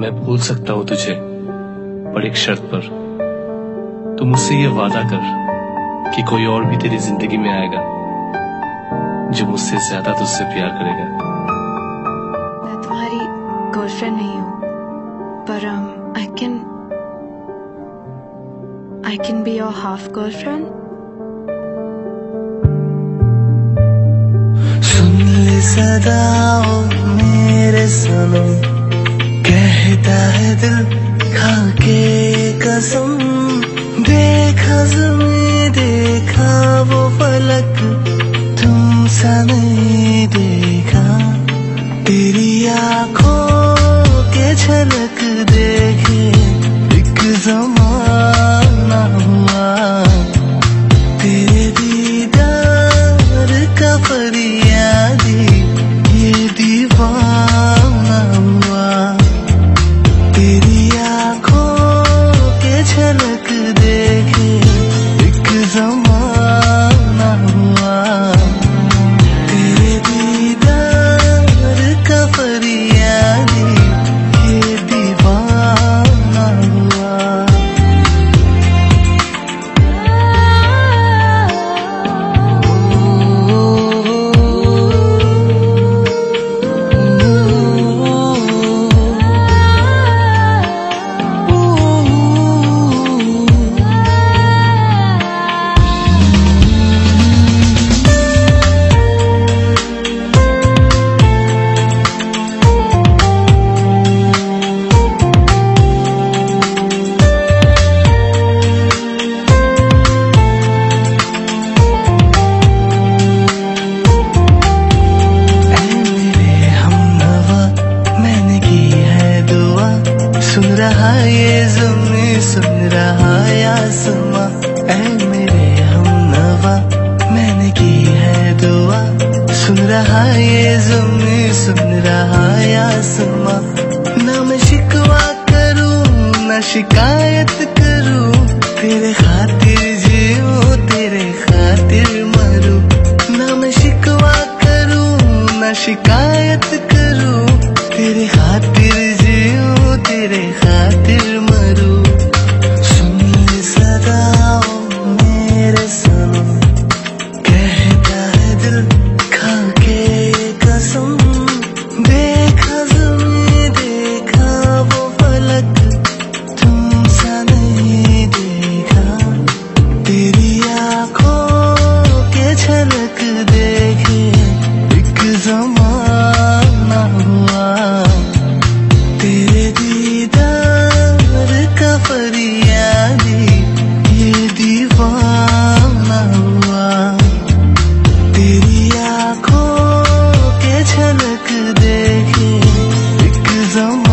मैं भूल सकता हूँ तुझे पर एक शर्त पर। तू मुझसे ये वादा कर कि कोई और भी तेरी ज़िंदगी में आएगा जो मुझसे ज़्यादा तुझसे प्यार करेगा। मैं तुम्हारी गर्लफ्रेंड नहीं हूँ पर I can I can be your half girlfriend सुन ले सदाओ मेरे सनम कहता है दिल खा के कसम। तेरी रहा ये जमी सुन रहा या समा? ऐ मेरे हमनवा मैंने की है दुआ। सुन रहा ये जमी सुन रहा या समा? ना मैं शिकवा करूँ, ना शिकायत करूँ। तेरे खातिर जीऊं, तेरे खातिर मरूं। ना मैं शिकवा करूँ, ना शिकायत the